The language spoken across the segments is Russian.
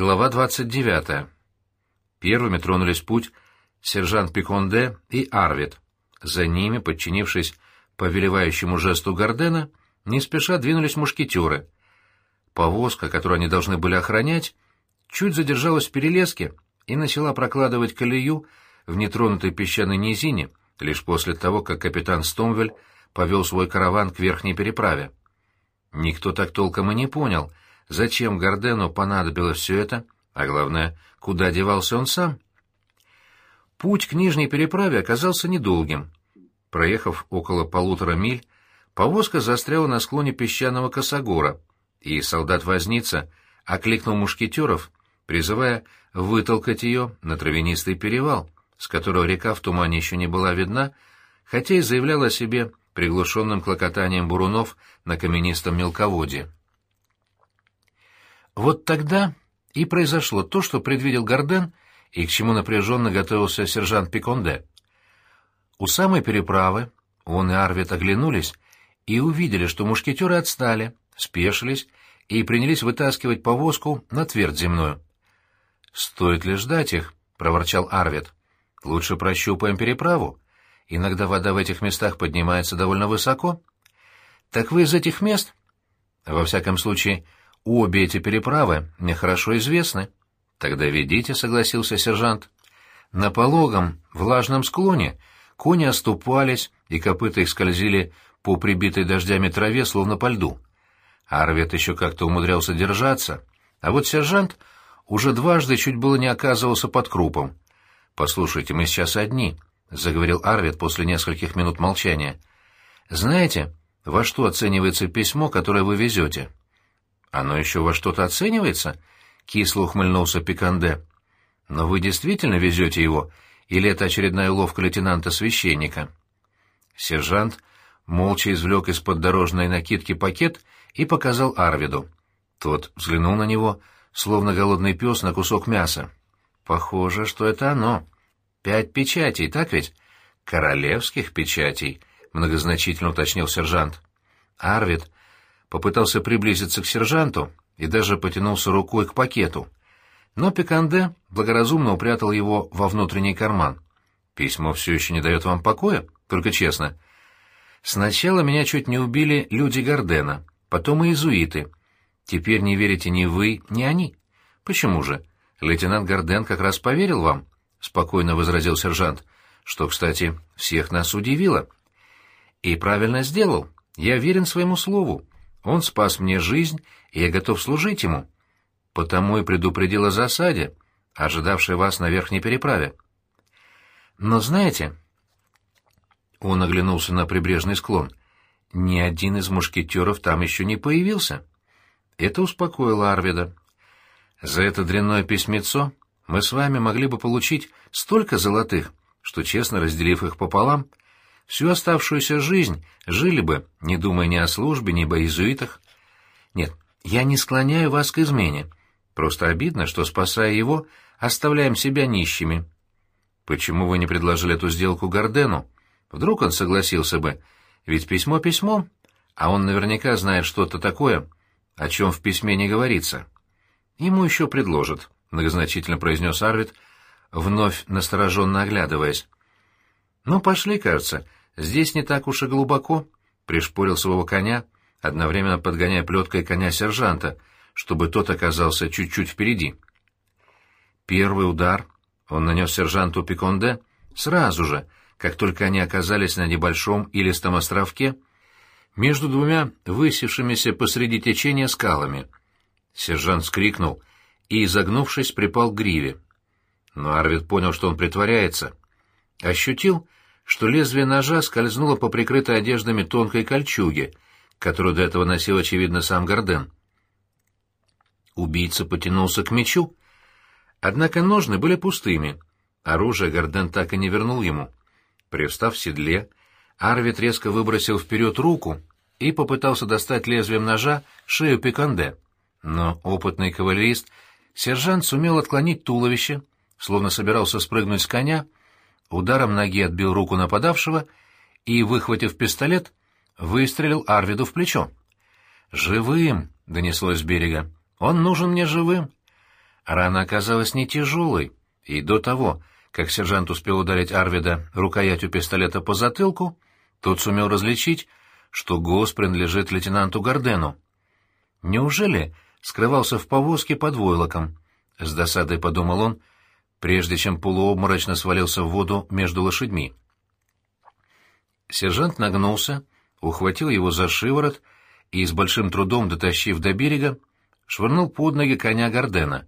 Глава 29. Первыми тронулись путь сержант Пиконде и Арвид. За ними, подчинившись повелевающему жесту Гардена, не спеша двинулись мушкетеры. Повозка, которую они должны были охранять, чуть задержалась в перелеске и начала прокладывать колею в нетронутой песчаной низине лишь после того, как капитан Стомвель повел свой караван к верхней переправе. Никто так толком и не понял — зачем Гордену понадобилось все это, а главное, куда девался он сам. Путь к нижней переправе оказался недолгим. Проехав около полутора миль, повозка застряла на склоне песчаного косогора, и солдат-возница окликнул мушкетеров, призывая вытолкать ее на травянистый перевал, с которого река в тумане еще не была видна, хотя и заявляла о себе приглушенным клокотанием бурунов на каменистом мелководье. Вот тогда и произошло то, что предвидел Горден и к чему напряженно готовился сержант Пиконде. У самой переправы он и Арвид оглянулись и увидели, что мушкетеры отстали, спешились и принялись вытаскивать повозку на твердь земную. «Стоит ли ждать их?» — проворчал Арвид. «Лучше прощупаем переправу. Иногда вода в этих местах поднимается довольно высоко». «Так вы из этих мест?» «Во всяком случае, Обе эти переправы мне хорошо известны. Тогда ведите, — согласился сержант. На пологом, влажном склоне кони оступались, и копыта их скользили по прибитой дождями траве, словно по льду. Арвет еще как-то умудрялся держаться, а вот сержант уже дважды чуть было не оказывался под крупом. «Послушайте, мы сейчас одни», — заговорил Арвет после нескольких минут молчания. «Знаете, во что оценивается письмо, которое вы везете?» Оно еще во что-то оценивается? Кисло ухмыльнулся Пиканде. Но вы действительно везете его, или это очередная уловка лейтенанта-священника? Сержант молча извлек из-под дорожной накидки пакет и показал Арвиду. Тот взглянул на него, словно голодный пес на кусок мяса. Похоже, что это оно. Пять печатей, так ведь? Королевских печатей, многозначительно уточнил сержант. Арвид попытался приблизиться к сержанту и даже потянулся рукой к пакету. Но Пиканде благоразумно упрятал его во внутренний карман. «Письмо все еще не дает вам покоя? Только честно». «Сначала меня чуть не убили люди Гордена, потом и иезуиты. Теперь не верите ни вы, ни они. Почему же? Лейтенант Горден как раз поверил вам», — спокойно возразил сержант, что, кстати, всех нас удивило. «И правильно сделал. Я верен своему слову. Он спас мне жизнь, и я готов служить ему. Потому и предупредил о засаде, ожидавшей вас на верхней переправе. Но знаете...» Он оглянулся на прибрежный склон. «Ни один из мушкетеров там еще не появился». Это успокоило Арвида. «За это дрянное письмецо мы с вами могли бы получить столько золотых, что, честно разделив их пополам, Всю оставшуюся жизнь жили бы, не думая ни о службе, ни об иезуитах. Нет, я не склоняю вас к измене. Просто обидно, что, спасая его, оставляем себя нищими. Почему вы не предложили эту сделку Гордену? Вдруг он согласился бы, ведь письмо письмом, а он наверняка знает что-то такое, о чем в письме не говорится. Ему еще предложат, — многозначительно произнес Арвид, вновь настороженно оглядываясь. «Ну, пошли, кажется, Здесь не так уж и глубоко, — пришпорил своего коня, одновременно подгоняя плеткой коня сержанта, чтобы тот оказался чуть-чуть впереди. Первый удар он нанес сержанту Пиконде сразу же, как только они оказались на небольшом илистом островке между двумя высевшимися посреди течения скалами. Сержант скрикнул и, изогнувшись, припал к гриве. Но Арвид понял, что он притворяется. Ощутил, что лезвие ножа скользнуло по прикрытой одеждами тонкой кольчуге, которую до этого носил, очевидно, сам Горден. Убийца потянулся к мечу. Однако ножны были пустыми. Оружие Горден так и не вернул ему. Привстав в седле, Арвид резко выбросил вперед руку и попытался достать лезвием ножа шею Пиканде. Но опытный кавалерист, сержант сумел отклонить туловище, словно собирался спрыгнуть с коня, ударом ноги отбил руку нападавшего и, выхватив пистолет, выстрелил Арвиду в плечо. «Живым!» — донеслось с берега. «Он нужен мне живым!» Рана оказалась не тяжелой, и до того, как сержант успел ударить Арвида рукоятью пистолета по затылку, тот сумел различить, что голос принадлежит лейтенанту Гардену. Неужели скрывался в повозке под войлоком? С досадой подумал он, прежде чем полуобморочно свалился в воду между лошадьми. Сержант нагнулся, ухватил его за шиворот и, с большим трудом дотащив до берега, швырнул под ноги коня Гордена.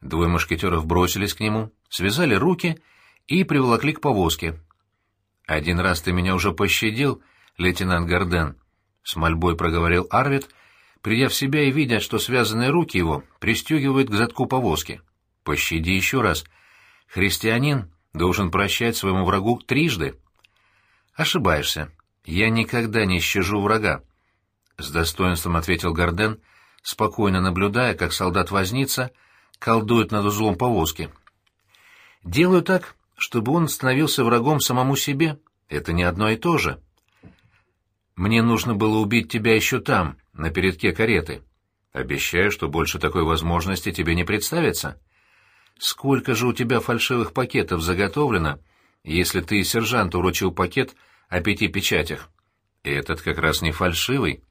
Двое мушкетеров бросились к нему, связали руки и приволокли к повозке. «Один раз ты меня уже пощадил, лейтенант Горден», — с мольбой проговорил Арвид, придя в себя и видя, что связанные руки его пристегивают к задку повозки. «Пощади еще раз. Христианин должен прощать своему врагу трижды». «Ошибаешься. Я никогда не щажу врага», — с достоинством ответил Горден, спокойно наблюдая, как солдат-возница колдует над узлом повозки. «Делаю так, чтобы он становился врагом самому себе. Это не одно и то же. Мне нужно было убить тебя еще там, на передке кареты. Обещаю, что больше такой возможности тебе не представится. Сколько же у тебя фальшивых пакетов заготовлено, — если ты сержанту вручил пакет о пяти печатях. Этот как раз не фальшивый.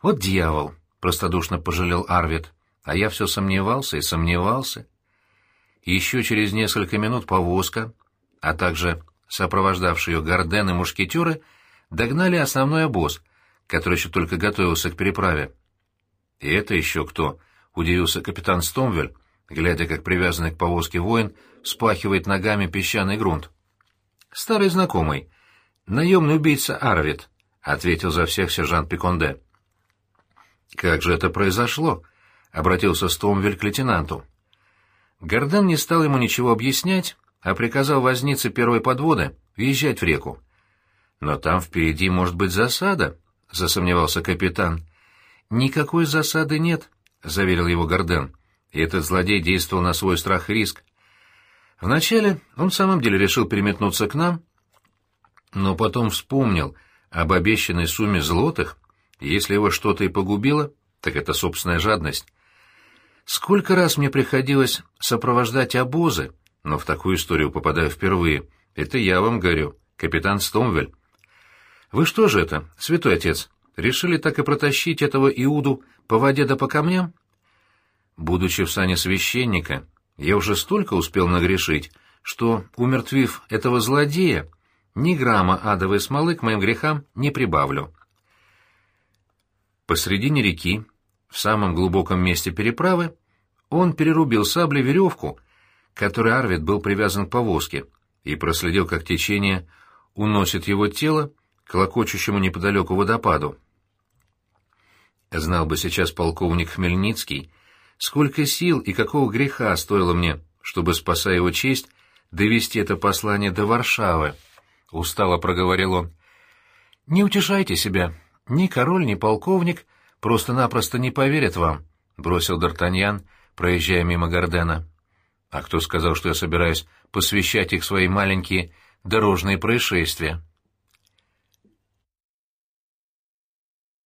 Вот дьявол, — простодушно пожалел Арвид, а я все сомневался и сомневался. Еще через несколько минут повозка, а также сопровождавшие ее Горден и мушкетеры, догнали основной обоз, который еще только готовился к переправе. «И это еще кто?» — удивился капитан Стомвель, глядя, как привязанный к повозке воин спахивает ногами песчаный грунт. «Старый знакомый. Наемный убийца Арвид», — ответил за всех сержант Пиконде. «Как же это произошло?» — обратился Стомвель к лейтенанту. Горден не стал ему ничего объяснять, а приказал вознице первой подводы въезжать в реку. «Но там впереди может быть засада», — засомневался капитан. «Никакой засады нет», — заверил его Горден. И этот злодей действовал на свой страх и риск. Вначале он в самом деле решил переметнуться к нам, но потом вспомнил об обещанной сумме злотых, если его что-то и погубило, так это собственная жадность. Сколько раз мне приходилось сопровождать обозы, но в такую историю попадаю впервые. Это я вам говорю, капитан Стомвель. Вы что же это, святой отец, решили так и протащить этого Иуду по воде да по камням? Будучи в сане священника, я уже столько успел нагрешить, что, умертвив этого злодея, ни грамма адовой смолы к моим грехам не прибавлю. Посредине реки, в самом глубоком месте переправы, он перерубил саблей веревку, которой Арвид был привязан к повозке, и проследил, как течение уносит его тело к локочущему неподалеку водопаду. Знал бы сейчас полковник Хмельницкий, Сколько сил и какого греха стоило мне, чтобы, спасая его честь, довести это послание до Варшавы. Устало проговорил он. «Не утешайте себя. Ни король, ни полковник просто-напросто не поверят вам», — бросил Д'Артаньян, проезжая мимо Гордена. «А кто сказал, что я собираюсь посвящать их свои маленькие дорожные происшествия?»